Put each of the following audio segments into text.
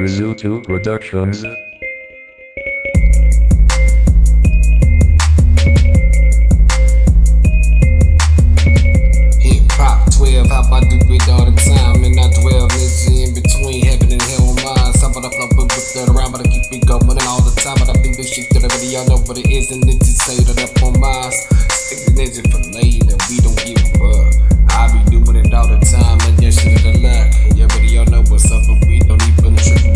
Rizuto Productions. Hip hop 12, how about do it all the time? And I dwell in between heaven and hell the flow, but around, but I keep it going all the time. But I think this shit that already y'all know it is, up on we don't give fuck. I be doing it all the time, and yes. Yeah, but y'all know what's up, but we don't even trip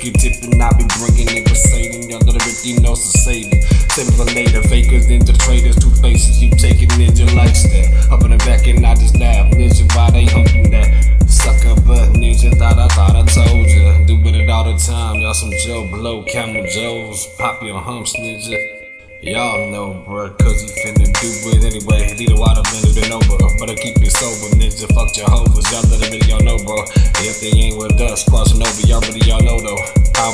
that wicked I be bringing it, but Satan, y'all already know, it. Save it for later, fakers, ninja traders, two faces, you take it, ninja likes that. Up in the back, and I just laugh, ninja, why they humping that? Sucker butt ninja, thought I thought I told ya. Doing it all the time, y'all some Joe Blow, Camel Joes, pop your humps, ninja. Y'all know, bruh, cause he finna do it anyway. Lead a water blended and over. But I keep it sober, ninja. Fuck Jehovah's, y'all let it y'all know, bro. If they ain't with us, crossing over, y'all really y'all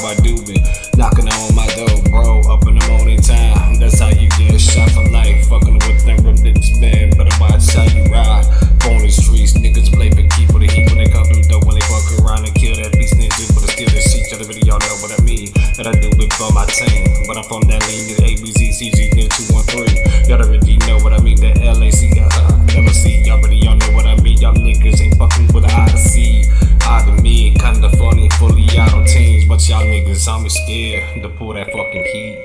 I do it, knocking on my door, bro. Up in the morning time, that's how you get shot for life. Fucking with them religious man, better watch how you ride. On the streets, niggas play but keep for the heat when they come through dope when they fuck around and kill that beast ninja. But I steal the shit, y'all really y'all know what I mean. That I do it for my team. But I'm from that lane. the ABZ, CG, nigga 213. Y'all already know what I mean, that LAC, But y'all niggas, I'm scared to pull that fucking heat.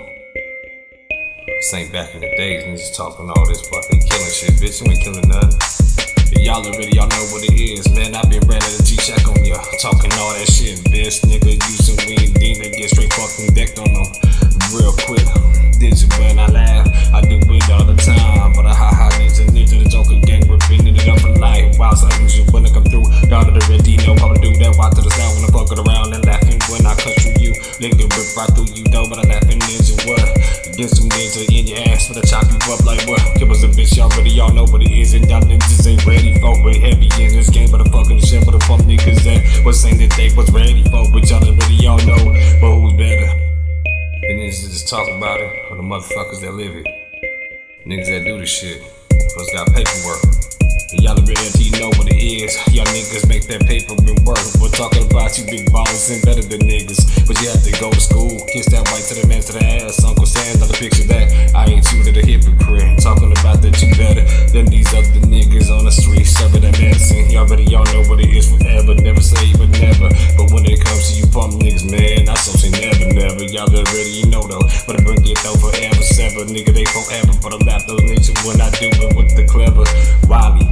This ain't back in the days, niggas talking all this fucking killing shit, bitch. You ain't killing nothing. Y'all already, y'all know what it is, man. I been running the G-Shack on ya. Talking all that shit, bitch. Nigga using weed, D, they get straight fucking decked on them. Real quick. Did you when I laugh? I do it all the time. But I ha ha ninja, ninja, the Joker gang, repeating it up for life. Wild side ninja when I come through. Y'all already know how to do that. Watch to the sound when I fuck it around Nigga rip right through you, though, but I laughing ninja, what? Get some ninja in your ass, but I chop you up like what? It was a bitch, y'all already y'all know what it is, and y'all ninjas ain't ready for it. Heavy in this game, but I fucking shit, but the fuck niggas that was saying that they was ready for, but y'all already y'all know, but who's better? The niggas just talk about it, or the motherfuckers that live it. Niggas that do this shit, us got paperwork. And y'all already know what it is. Talking about you big ballers and better than niggas. But you have to go to school. Kiss that white to the man to the ass. Uncle Sam, the picture that. I ain't you to the hypocrite. Talking about that you better than these other niggas on the street. Serving that medicine. Y'all already y'all know what it is forever. Never say but never. But when it comes to you pump niggas, man, I so say never, never. Y'all already know though. But I bring it though forever, sever. Nigga, they forever. But I laugh those niggas when I do it with the clever. Wally,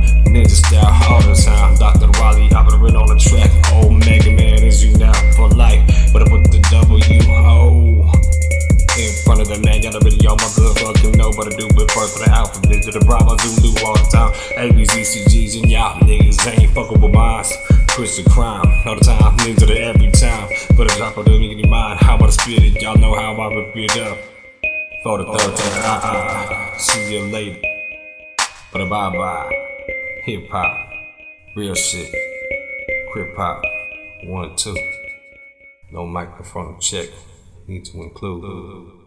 Y'all motherfucking know. But I do it first for the Alpha Ninja, the Bravo Zulu all the time. ABZCGs and y'all niggas ain't fuckable with mines. Christian crime all the time. Ninja to the every time. But I drop of them in mind. How I spit it, y'all know how I rip it up. For the third time, uh uh. See you later. But bye bye. Hip hop. Real shit. Crip hop. One, two. No microphone check. Need to include.